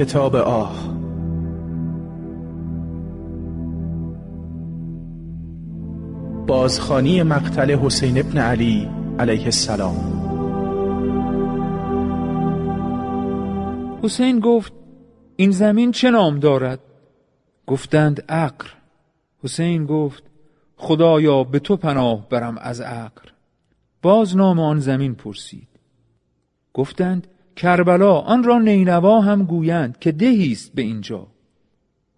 کتاب آه. بازخانی مقتل حسین ابن علی علیه السلام. حسین گفت این زمین چه نام دارد؟ گفتند عقر. حسین گفت خدایا به تو پناه برم از عقر. باز نام آن زمین پرسید. گفتند کربلا آن را نینوا هم گویند که دهی است به اینجا.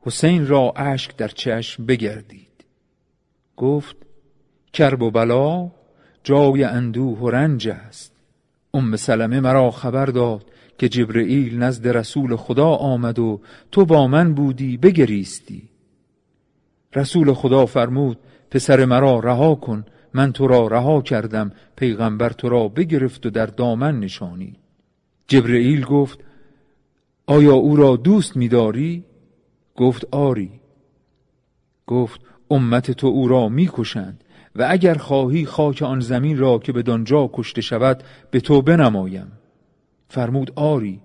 حسین را اشک در چشم بگردید. گفت کرب و بلا جای اندوه و رنج است. ام سلمه مرا خبر داد که جبرئیل نزد رسول خدا آمد و تو با من بودی بگریستی. رسول خدا فرمود پسر مرا رها کن من تو را رها کردم پیغمبر تو را بگرفت و در دامن نشانی. جبرئیل گفت آیا او را دوست می‌داری؟ گفت آری. گفت امت تو او را می‌کشند و اگر خواهی خاک آن زمین را که به دانجا کشته شود به تو بنمایم. فرمود آری.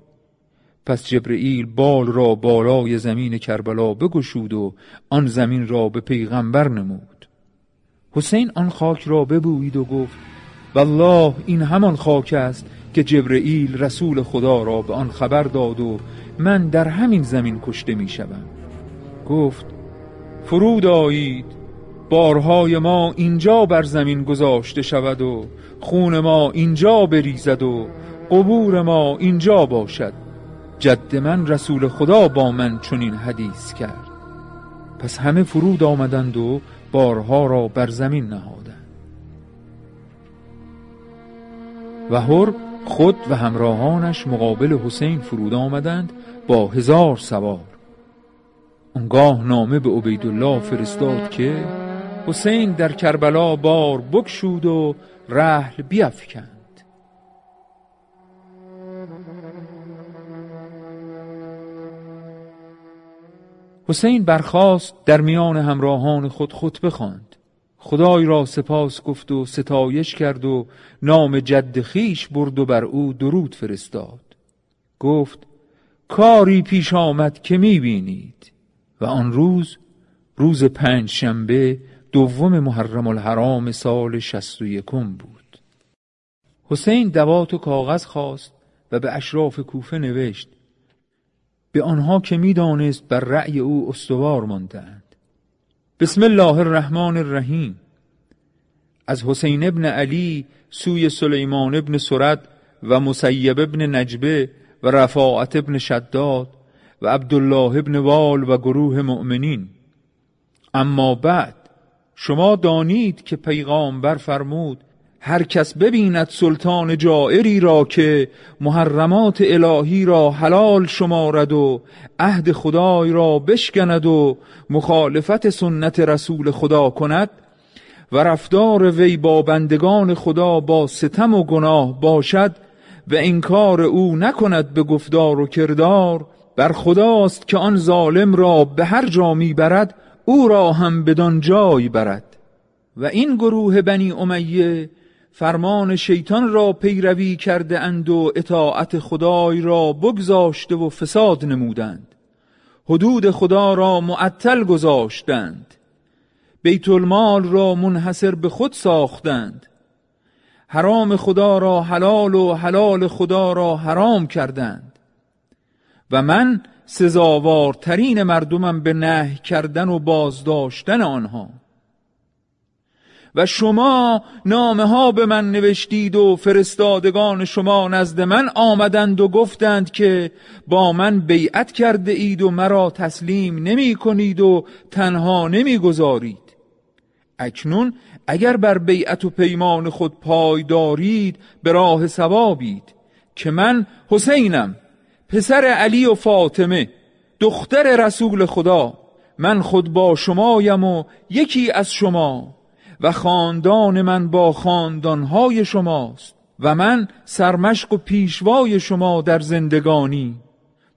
پس جبرئیل بال را بالای زمین کربلا بگشود و آن زمین را به پیغمبر نمود. حسین آن خاک را ببوید و گفت والله این همان خاک است که جبرئیل رسول خدا را به آن خبر داد و من در همین زمین کشته می شدم. گفت فرود آیید بارهای ما اینجا بر زمین گذاشته شود و خون ما اینجا بریزد و قبور ما اینجا باشد. جد من رسول خدا با من چنین حدیث کرد. پس همه فرود آمدند و بارها را بر زمین نهادند. و هر خود و همراهانش مقابل حسین فرود آمدند با هزار سوار. اونگاه نامه به عبیدالله فرستاد که حسین در کربلا بار بکشود و رحل بیفکند. حسین برخاست در میان همراهان خود خطبه خواند. خدای را سپاس گفت و ستایش کرد و نام جد خیش برد و بر او درود فرستاد. گفت کاری پیش آمد که می‌بینید. و آن روز روز پنج شنبه دوم محرم الحرام سال شست و یکم بود. حسین دوات و کاغذ خواست و به اشراف کوفه نوشت به آنها که می‌دانست بر رأی او استوار ماندند بسم الله الرحمن الرحیم. از حسین ابن علی سوی سلیمان ابن سرد و مسیب ابن نجبه و رفاعت ابن شداد و عبدالله ابن وال و گروه مؤمنین. اما بعد شما دانید که پیغامبر فرمود هر کس ببیند سلطان جائری را که محرمات الهی را حلال شمارد و عهد خدای را بشکند و مخالفت سنت رسول خدا کند و رفتار وی با بندگان خدا با ستم و گناه باشد و انکار او نکند به گفتار و کردار بر خداست که آن ظالم را به هر جا برد او را هم بدان جای برد. و این گروه بنی امیه فرمان شیطان را پیروی کرده اند و اطاعت خدای را بگذاشته و فساد نمودند. حدود خدا را معطل گذاشتند. بیت المال را منحصر به خود ساختند. حرام خدا را حلال و حلال خدا را حرام کردند. و من سزاوارترین مردمم به نه کردن و بازداشتن آنها. و شما نامه ها به من نوشتید و فرستادگان شما نزد من آمدند و گفتند که با من بیعت کرده اید و مرا تسلیم نمی کنید و تنها نمی گذارید. اکنون اگر بر بیعت و پیمان خود پای دارید به راه سوابید که من حسینم پسر علی و فاطمه دختر رسول خدا من خود با شمایم و یکی از شما. و خاندان من با خاندانهای شماست و من سرمشق و پیشوای شما در زندگانی.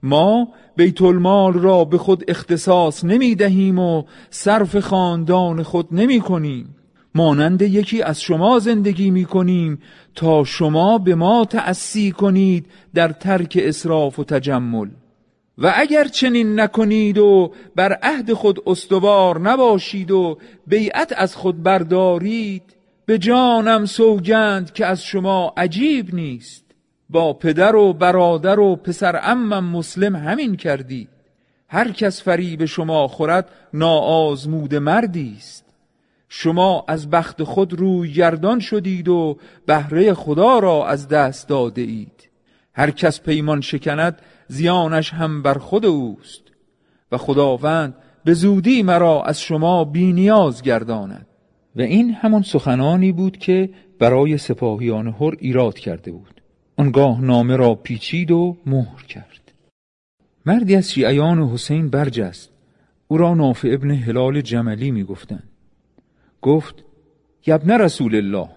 ما بیت المال را به خود اختصاص نمی دهیم و صرف خاندان خود نمی کنیم مانند یکی از شما زندگی می کنیم تا شما به ما تأسی کنید در ترک اصراف و تجمل. و اگر چنین نکنید و بر عهد خود استوار نباشید و بیعت از خود بردارید به جانم سوگند که از شما عجیب نیست. با پدر و برادر و پسر امم مسلم همین کردی هر کس فریب شما خورد ناآزموده مردی است. شما از بخت خود روی گردان شدید و بهره خدا را از دست داده اید. هر کس پیمان شکند زیانش هم بر خود اوست. و خداوند به زودی مرا از شما بینیاز گرداند. و این همان سخنانی بود که برای سپاهیان هر ایراد کرده بود. آنگاه نامه را پیچید و مهر کرد. مردی از شیعیان حسین برجست او را نافع ابن هلال جملی می گفتن. گفت یبن رسول الله.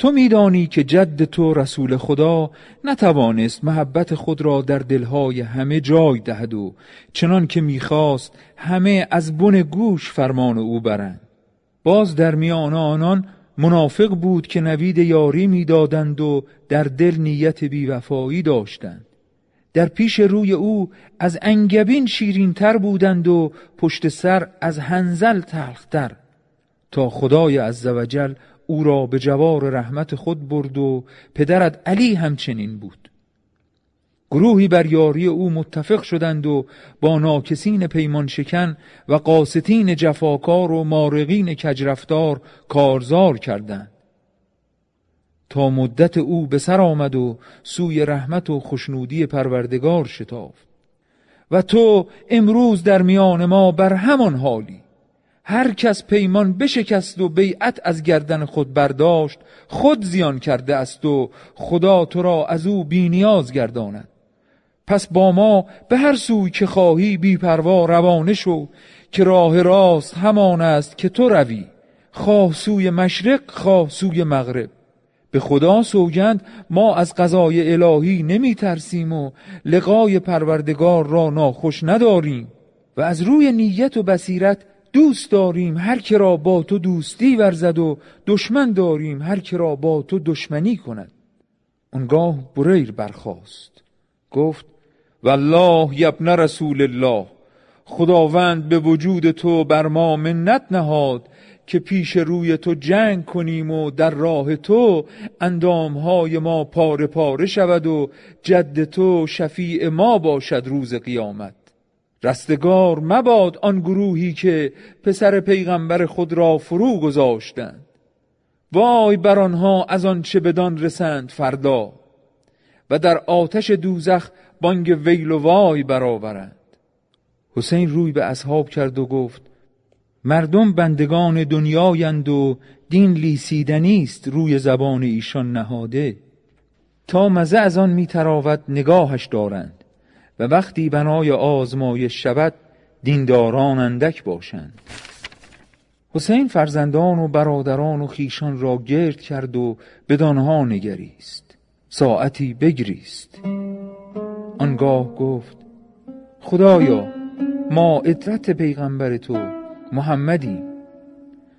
تو میدانی که جد تو رسول خدا نتوانست محبت خود را در دلهای همه جای دهد و چنان که می‌خواست همه از بن گوش فرمان او برند. باز در میان آنان منافق بود که نوید یاری می‌دادند و در دل نیت بیوفایی داشتند. در پیش روی او از انگبین شیرینتر بودند و پشت سر از هنزل تلختر. تا خدای عزوجل او را به جوار رحمت خود برد و پدرت علی همچنین بود. گروهی بر یاری او متفق شدند و با ناکسین پیمان شکن و قاستین جفاکار و مارقین کجرفتار کارزار کردند. تا مدت او به سر آمد و سوی رحمت و خشنودی پروردگار شتافت. و تو امروز در میان ما بر همان حالی. هر کس پیمان بشکست و بیعت از گردن خود برداشت خود زیان کرده است و خدا تو را از او بینیاز گرداند. پس با ما به هر سوی که خواهی بی پروا روانه شو که راه راست همان است که تو روی. خواه سوی مشرق خواه سوی مغرب. به خدا سوگند ما از قضای الهی نمی ترسیم و لقای پروردگار را ناخوش نداریم و از روی نیت و بصیرت دوست داریم هر که را با تو دوستی ورزد و دشمن داریم هر که را با تو دشمنی کند. اونگاه بریر برخاست. گفت والله یبن رسول الله خداوند به وجود تو بر ما منت نهاد که پیش روی تو جنگ کنیم و در راه تو اندامهای ما پاره پاره شود و جد تو شفیع ما باشد روز قیامت. رستگار مباد آن گروهی که پسر پیغمبر خود را فرو گذاشتند. وای بر آنها از آن چه بدان رسند فردا و در آتش دوزخ بانگ ویل و وای برآورند. حسین روی به اصحاب کرد و گفت مردم بندگان دنیایند و دین لیسیدنی است روی زبان ایشان نهاده. تا مزه از آن میتراود نگاهش دارند. و وقتی بنای آزمایش شود دینداران اندک باشند. حسین فرزندان و برادران و خیشان را گرد کرد و بدانها نگریست. ساعتی بگریست. آنگاه گفت خدایا ما اطرت پیغمبر تو محمدی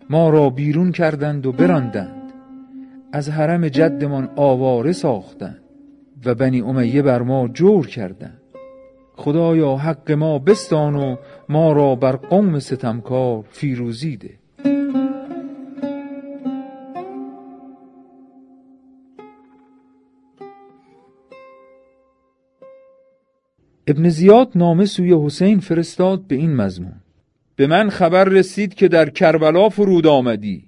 ما را بیرون کردند و براندند. از حرم جدمان آواره ساختند و بنی امیه بر ما جور کردند. خدایا حق ما بستان و ما را بر قوم ستمکار فیروزی ده. ابن زیاد نامه سوی حسین فرستاد به این مضمون. به من خبر رسید که در کربلا فرود آمدی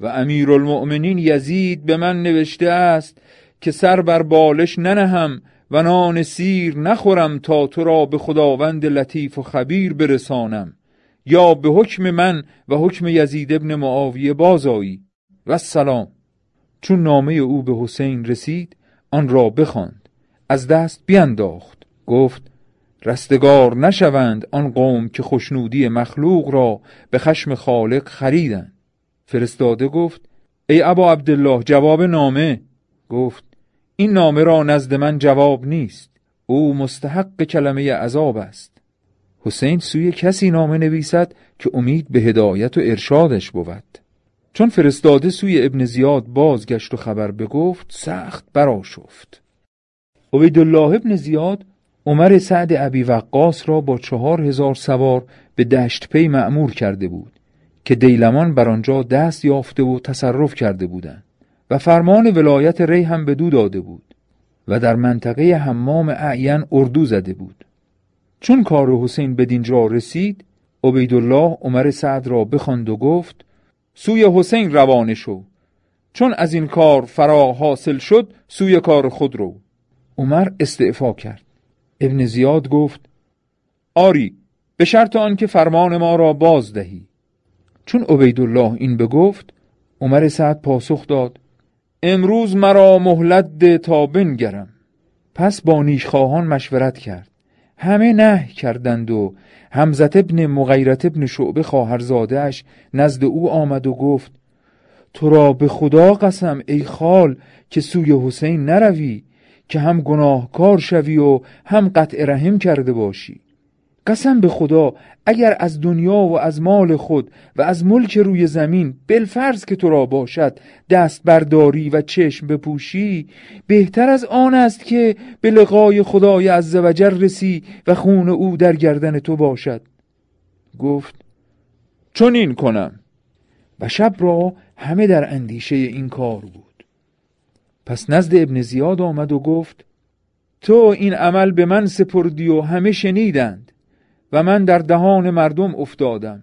و امیرالمؤمنین یزید به من نوشته است که سر بر بالش ننهم و نان سیر نخورم تا تو را به خداوند لطیف و خبیر برسانم. یا به حکم من و حکم یزید ابن معاویه بازایی و سلام چون نامه او به حسین رسید آن را بخواند. از دست بینداخت. گفت رستگار نشوند آن قوم که خوشنودی مخلوق را به خشم خالق خریدند. فرستاده گفت ای ابا عبدالله جواب نامه. گفت این نامه را نزد من جواب نیست. او مستحق کلمه عذاب است. حسین سوی کسی نامه نویسد که امید به هدایت و ارشادش بود. چون فرستاده سوی ابن زیاد بازگشت و خبر بگفت سخت براشفت عبیدالله ابن زیاد عمر سعد ابی وقاص را با چهار هزار سوار به دشت پی معمور کرده بود که دیلمان بر آنجا دست یافته و تصرف کرده بودند. و فرمان ولایت ری هم به دو داده بود و در منطقه حمام اعین اردو زده بود. چون کار حسین به دینجا رسید عبیدالله عمر سعد را بخواند و گفت سوی حسین روانه شو. چون از این کار فرا حاصل شد سوی کار خود رو. عمر استعفا کرد. ابن زیاد گفت آری به شرط آنکه فرمان ما را باز دهی. چون عبیدالله این بگفت عمر سعد پاسخ داد امروز مرا مهلت ده تا بنگرم. پس با نیشخواهان مشورت کرد. همه نه کردند و همزت ابن مغیرت ابن شعبه خواهرزادهاش نزد او آمد و گفت تو را به خدا قسم ای خال که سوی حسین نروی که هم گناهکار شوی و هم قطع رحم کرده باشی. قسم به خدا اگر از دنیا و از مال خود و از ملک روی زمین بلفرض که تو را باشد دست برداری و چشم بپوشی بهتر از آن است که به لقای خدای عزوجل رسی و خون او در گردن تو باشد. گفت چون این کنم. و شب را همه در اندیشه این کار بود. پس نزد ابن زیاد آمد و گفت تو این عمل به من سپردی و همه شنیدند. و من در دهان مردم افتادم.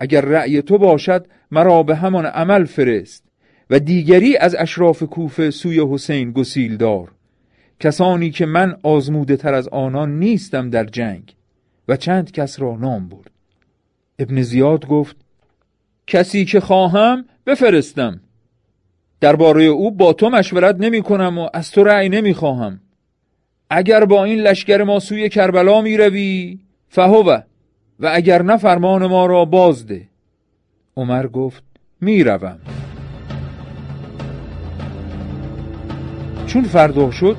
اگر رأی تو باشد مرا به همان عمل فرست و دیگری از اشراف کوفه سوی حسین گسیل دار. کسانی که من آزموده تر از آنان نیستم در جنگ. و چند کس را نام برد. ابن زیاد گفت کسی که خواهم بفرستم. درباره او با تو مشورت نمی کنم و از تو رأی نمی خواهم. اگر با این لشکر ما سوی کربلا می روی فهوه و اگر نه فرمان ما را بازده. عمر گفت می روم. چون فردا شد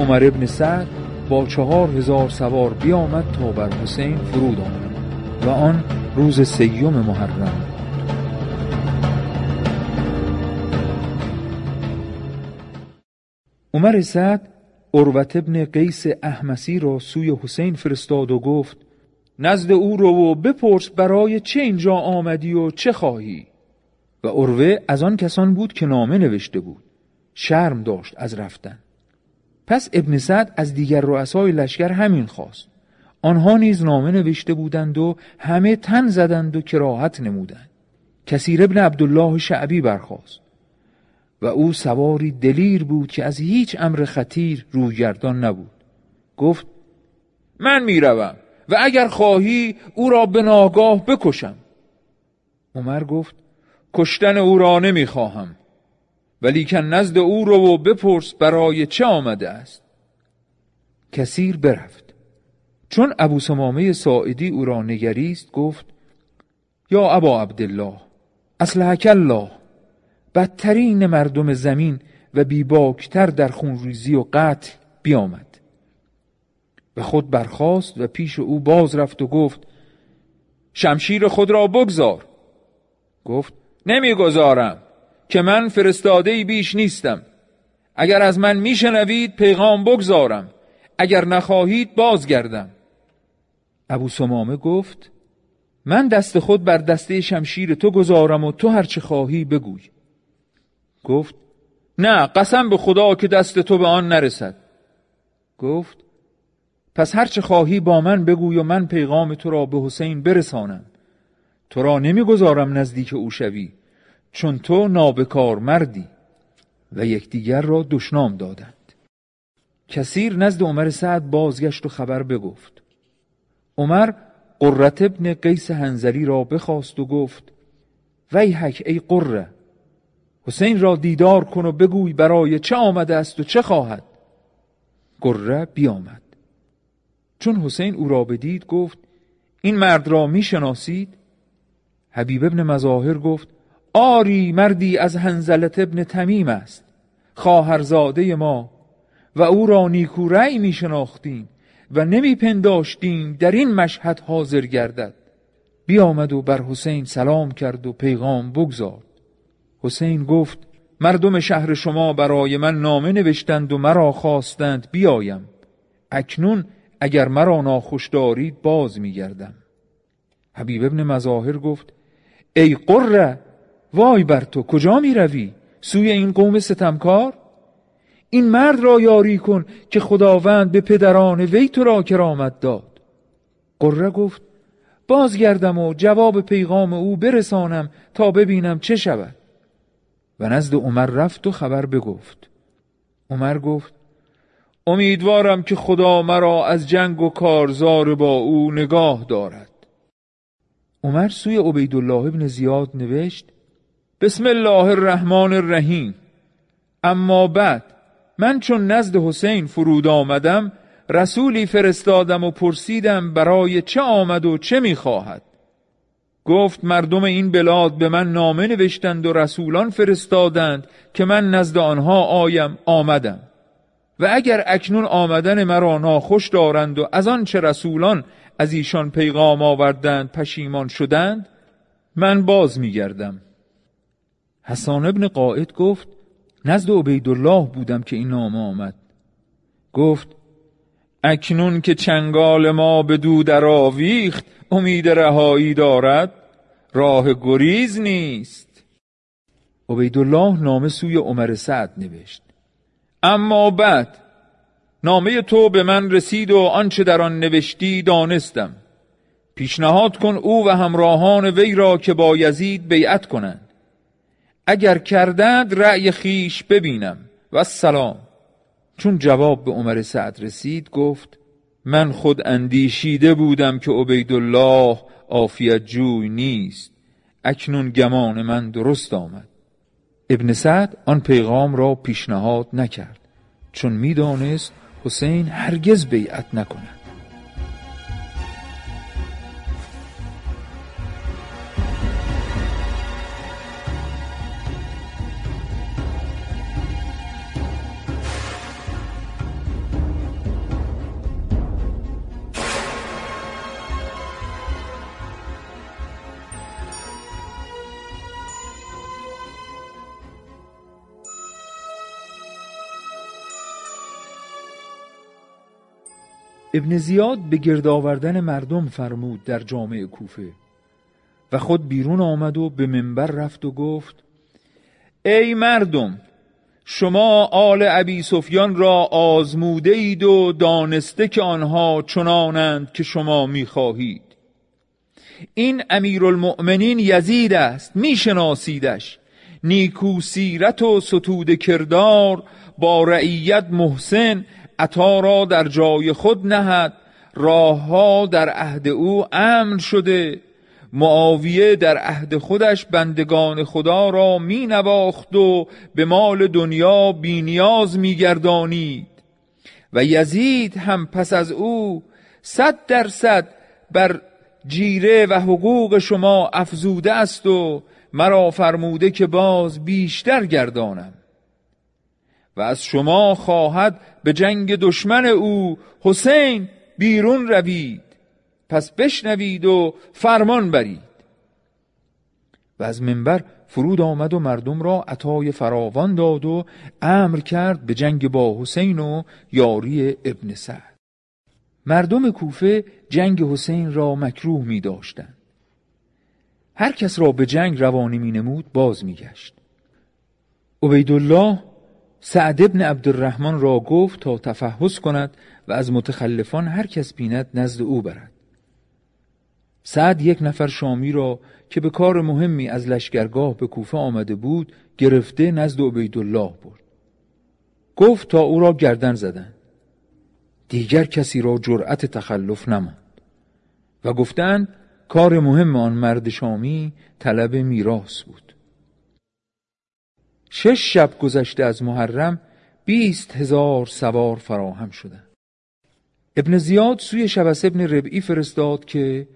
عمر ابن سعد با چهار هزار سوار بیامد تا بر حسین فرود آمد و آن روز سیوم محرم عمر سعد عروت ابن قیس احمسی را سوی حسین فرستاد و گفت نزد او رو و بپرس برای چه اینجا آمدی و چه خواهی. و عروه از آن کسان بود که نامه نوشته بود. شرم داشت از رفتن. پس ابن سعد از دیگر رؤسای لشکر همین خواست. آنها نیز نامه نوشته بودند و همه تن زدند و کراهت نمودند. کسیر ابن عبدالله شعبی برخواست و او سواری دلیر بود که از هیچ امر خطیر رویگردان نبود. گفت من می‌روم. و اگر خواهی او را به ناگاه بکشم. عمر گفت کشتن او را نمی‌خواهم ولی که نزد او رو و بپرس برای چه آمده است. کثیر برفت. چون ابو سمامه ساعدی او را نگریست گفت یا ابا عبدالله اصلحک الله بدترین مردم زمین و بیباکتر در خونریزی و قتل بیامد. و خود برخاست و پیش او باز رفت و گفت شمشیر خود را بگذار. گفت نمی‌گذارم که من فرستاده بیش نیستم. اگر از من میشنوید پیغام بگذارم. اگر نخواهید بازگردم. ابو سمامه گفت من دست خود بر دسته شمشیر تو گذارم و تو هرچه خواهی بگوی. گفت نه قسم به خدا که دست تو به آن نرسد. گفت پس هرچه خواهی با من بگوی و من پیغام تو را به حسین برسانم. تو را نمی‌گذارم نزدیک او شوی چون تو نابکار مردی و یکدیگر را دشنام دادند. کثیر نزد عمر سعد بازگشت و خبر بگفت. عمر قرت ابن قیس هنزلی را بخواست و گفت ویحک ای قره حسین را دیدار کن و بگوی برای چه آمده است و چه خواهد. گره بیامد. چون حسین او را بدید گفت این مرد را می‌شناسید حبیب ابن مظاهر گفت آری مردی از هنزلت ابن تمیم است خواهرزاده ما و او را نیکو رأی می شناختیم و نمی پنداشتیم در این مشهد حاضر گردد. بیامد و بر حسین سلام کرد و پیغام بگذارد حسین گفت مردم شهر شما برای من نامه نوشتند و مرا خواستند بیایم. اکنون اگر مرا ناخوش دارید باز میگردم حبیب ابن مظاهر گفت ای قره وای بر تو کجا می روی؟ سوی این قوم ستمکار؟ این مرد را یاری کن که خداوند به پدران وی تو را کرامت داد قره گفت بازگردم و جواب پیغام او برسانم تا ببینم چه شود و نزد عمر رفت و خبر بگفت عمر گفت امیدوارم که خدا مرا از جنگ و کارزار با او نگاه دارد. عمر سوی عبیدالله ابن زیاد نوشت بسم الله الرحمن الرحیم. اما بعد من چون نزد حسین فرود آمدم رسولی فرستادم و پرسیدم برای چه آمد و چه می‌خواهد گفت مردم این بلاد به من نامه نوشتند و رسولان فرستادند که من نزد آنها آیم آمدم. و اگر اکنون آمدن مرا ناخوش دارند و از آن چه رسولان از ایشان پیغام آوردند پشیمان شدند من باز میگردم. حسان ابن قائد گفت نزد عبیدالله بودم که این نامه آمد. گفت اکنون که چنگال ما به دو در آویخت امید رهایی دارد راه گریز نیست. عبیدالله نامه سوی عمر سعد نوشت. اما بعد نامه تو به من رسید و آنچه در آن نوشتی دانستم. پیشنهاد کن او و همراهان وی را که با یزید بیعت کنند. اگر کردند رأی خیش ببینم. و سلام چون جواب به عمر سعد رسید گفت من خود اندیشیده بودم که عبیدالله عافیت جوی نیست. اکنون گمان من درست آمد. ابن سعد آن پیغام را پیشنهاد نکرد چون می‌دانست حسین هرگز بیعت نکند. ابن زیاد به گرد آوردن مردم فرمود در جامعه کوفه و خود بیرون آمد و به منبر رفت و گفت ای مردم شما آل ابی سفیان را آزموده اید و دانسته که آنها چنانند که شما می‌خواهید. این امیرالمؤمنین یزید است میشناسیدش. نیکو سیرت و ستود کردار با رعیت محسن عطا را در جای خود نهد راهها در عهد او امن شده. معاویه در عهد خودش بندگان خدا را می نواخت و به مال دنیا بینیاز می گردانید و یزید هم پس از او صد درصد بر جیره و حقوق شما افزوده است و مرا فرموده که باز بیشتر گردانم. و از شما خواهد به جنگ دشمن او حسین بیرون روید. پس بشنوید و فرمان برید. و از منبر فرود آمد و مردم را عطای فراوان داد و امر کرد به جنگ با حسین و یاری ابن سعد. مردم کوفه جنگ حسین را مکروه می داشتند. هر کس را به جنگ روانی می نمود باز می گشت. عبیدالله سعد ابن عبدالرحمن را گفت تا تفحص کند و از متخلفان هر کس بیند نزد او برد. سعد یک نفر شامی را که به کار مهمی از لشکرگاه به کوفه آمده بود گرفته نزد عبیدالله برد. گفت تا او را گردن زدند. دیگر کسی را جرأت تخلف نماند. و گفتند کار مهم آن مرد شامی طلب میراث بود. شش شب گذشته از محرم بیست هزار سوار فراهم شدند ابن زیاد سوی شبس ابن ربعی فرستاد که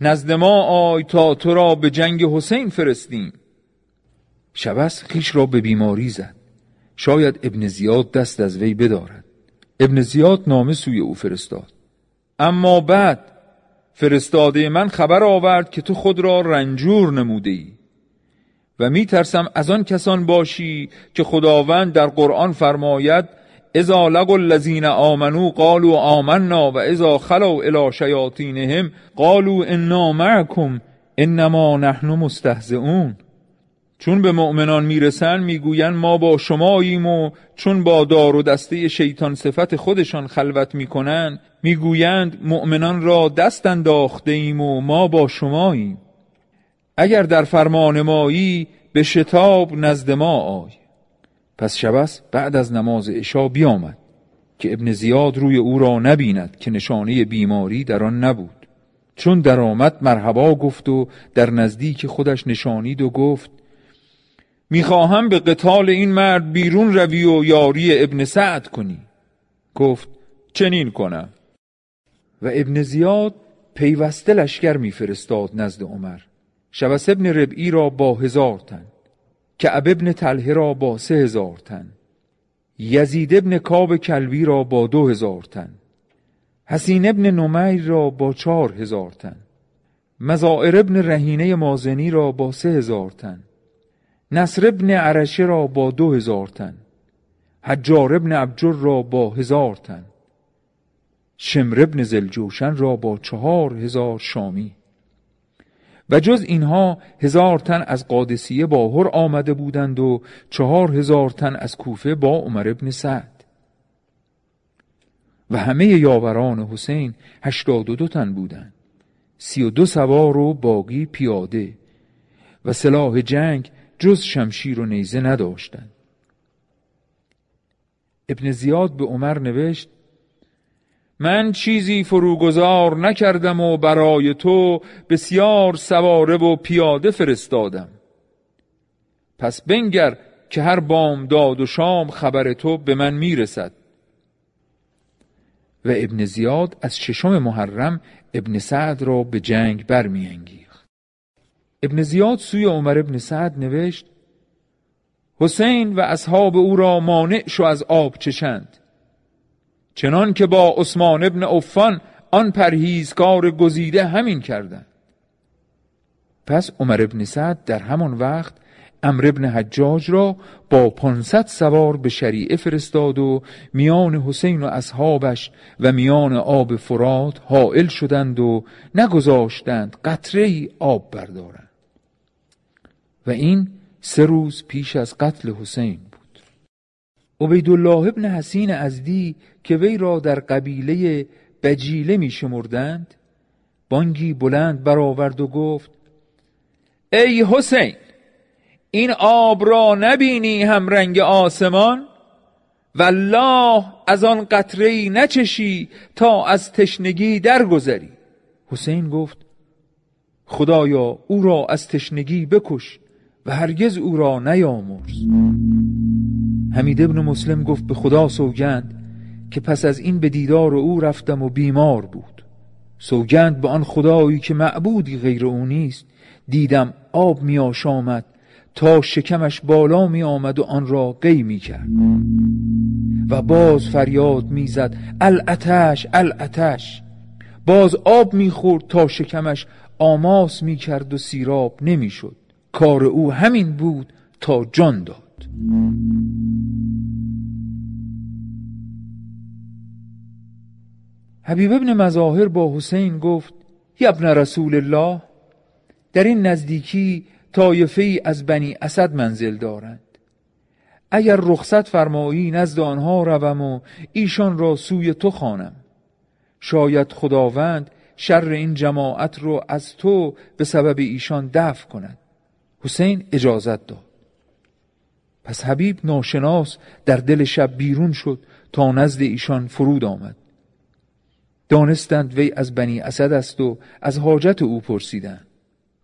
نزد ما آی تا تو را به جنگ حسین فرستیم. شبس خیش را به بیماری زد. شاید ابن زیاد دست از وی بدارد. ابن زیاد نامه سوی او فرستاد. اما بعد فرستاده من خبر آورد که تو خود را رنجور نموده ای. و می ترسم از آن کسان باشی که خداوند در قرآن فرماید اذا لقوا الذین آمنوا قالوا آمنا و اذا خلوا الى شیاطینهم قالوا انا معكم انما نحن مستهزئون. چون به مؤمنان می‌رسن می‌گویند ما با شماییم و چون با دار و دسته شیطان صفت خودشان خلوت می‌کنند می‌گویند مؤمنان را دست انداخته ایم و ما با شماییم. اگر در فرمان مایی به شتاب نزد ما آی. پس شبس بعد از نماز عشا بیامد که ابن زیاد روی او را نبیند که نشانه بیماری در آن نبود. چون درآمد مرحبا گفت و در نزدیک خودش نشانید و گفت می‌خواهم به قتال این مرد بیرون روی و یاری ابن سعد کنی. گفت چنین کنم. و ابن زیاد پیوسته لشکر میفرستاد نزد عمر. شبس ابن ربعی را با هزار تن که ابن تله را با سه هزار تن یزید ابن کاب کلوی را با دو هزار تن حسین ابن نمیر را با چهار هزار تن مزائر ابن رهینه مازنی را با سه هزار تن نصر ابن عرشه را با دو هزار تن حجار ابن عبجر را با هزار تن شمر ابن زلجوشن را با چهار هزار شامی. و جز اینها هزار تن از قادسیه با هر آمده بودند و چهار هزار تن از کوفه با عمر ابن سعد. و همه یاوران حسین هشتاد و دو تن بودند. سی و دو سوار و باقی پیاده. و سلاح جنگ جز شمشیر و نیزه نداشتند. ابن زیاد به عمر نوشت من چیزی فروگذار نکردم و برای تو بسیار سواره و پیاده فرستادم. پس بنگر که هر بام داد و شام خبر تو به من می‌رسد. و ابن زیاد از ششم محرم ابن سعد را به جنگ برمیانگیخت. ابن زیاد سوی عمر ابن سعد نوشت حسین و اصحاب او را مانع شو از آب چشند چنان که با عثمان ابن عفان آن پرهیزکار گزیده همین کردند. پس عمر ابن سعد در همان وقت امر ابن حجاج را با پانصد سوار به شریعه فرستاد و میان حسین و اصحابش و میان آب فرات حائل شدند و نگذاشتند قطره آب بردارند. و این سه روز پیش از قتل حسین. عبیدالله ابن حسین ازدی که وی را در قبیله بجیله می شمردند بانگی بلند برآورد و گفت ای حسین این آب را نبینی هم رنگ آسمان؟ والله از آن قطره نچشی تا از تشنگی درگذری. حسین گفت خدایا او را از تشنگی بکش و هرگز او را نیامرز. حمید ابن مسلم گفت به خدا سوگند که پس از این به دیدار او رفتم و بیمار بود. سوگند به آن خدایی که معبودی غیر او نیست. دیدم آب می آشامد تا شکمش بالا می آمد و آن را قی می کرد. و باز فریاد می زد الاتش الاتش باز آب می خورد تا شکمش آماس می کرد و سیراب نمی شد. کار او همین بود تا جان داد. حبیب ابن مظاهر با حسین گفت یا ابن رسول الله در این نزدیکی طایفه ای از بنی اسد منزل دارند. اگر رخصت فرمایی نزد آنها روم و ایشان را سوی تو خانم شاید خداوند شر این جماعت رو از تو به سبب ایشان دفع کند. حسین اجازت داد. پس حبیب ناشناس در دل شب بیرون شد تا نزد ایشان فرود آمد. دانستند وی از بنی اسد است و از حاجت او پرسیدند.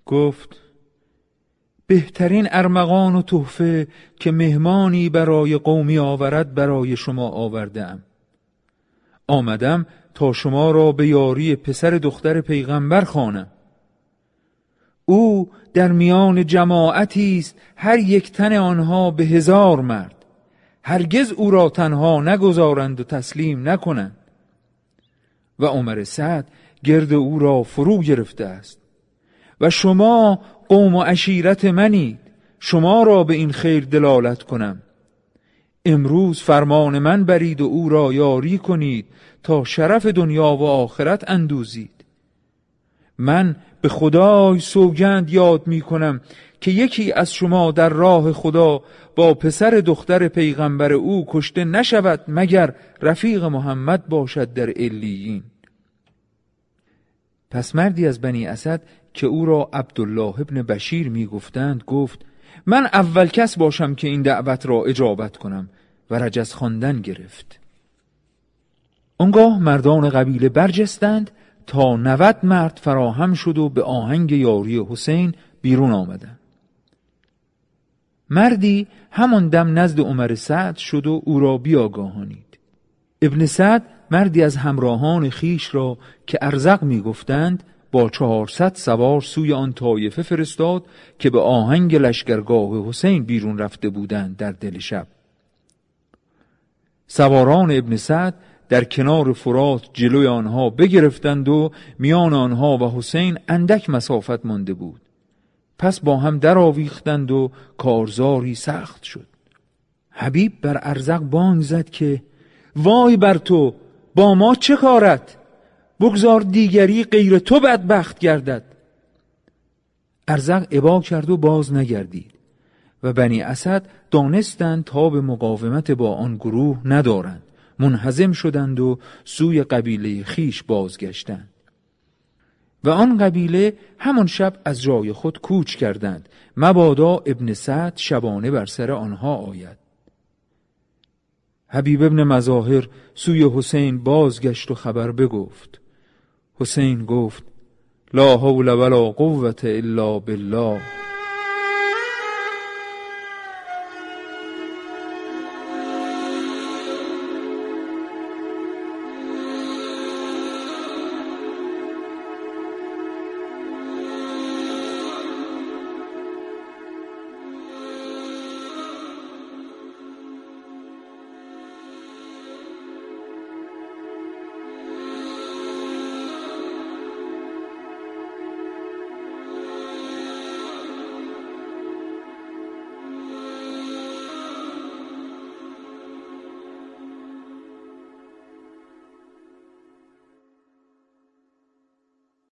گفت بهترین ارمغان و تحفه که مهمانی برای قومی آورد برای شما آوردم آمدم تا شما را به یاری پسر دختر پیغمبر خوانم. او در میان جماعتی است هر یک تن آنها به هزار مرد. هرگز او را تنها نگذارند و تسلیم نکنند. و عمر سعد گرد او را فرو گرفته است. و شما قوم و عشیرت منید. شما را به این خیر دلالت کنم. امروز فرمان من برید و او را یاری کنید تا شرف دنیا و آخرت اندوزید. من به خدای سوگند یاد می کنم که یکی از شما در راه خدا با پسر دختر پیغمبر او کشته نشود مگر رفیق محمد باشد در علیین. پس مردی از بنی اسد که او را عبدالله ابن بشیر می گفتند گفت من اول کس باشم که این دعوت را اجابت کنم و رجز خواندن گرفت. آنگاه مردان قبیله برجستند تا نوت مرد فراهم شد و به آهنگ یاری حسین بیرون آمدند مردی همان دم نزد عمر سعد شد و او را بیاگاهانید. ابن سعد مردی از همراهان خیش را که ارزق می گفتند با چهارصد سوار سوی آن طایفه فرستاد که به آهنگ لشکرگاه حسین بیرون رفته بودند در دل شب. سواران ابن سعد در کنار فرات جلوی آنها بگرفتند و میان آنها و حسین اندک مسافت مانده بود. پس با هم درآویختند و کارزاری سخت شد. حبیب بر ارزق بانگ زد که وای بر تو با ما چه کارت؟ بگذار دیگری غیر تو بدبخت گردد. ارزق عبا کرد و باز نگردید و بنی اسد دانستند تا به مقاومت با آن گروه ندارند. منحزم شدند و سوی قبیله خیش بازگشتند. و آن قبیله همان شب از جای خود کوچ کردند. مبادا ابن سعد شبانه بر سر آنها آید. حبیب ابن مظاهر سوی حسین بازگشت و خبر بگفت. حسین گفت لا حول ولا قوت الا بالله.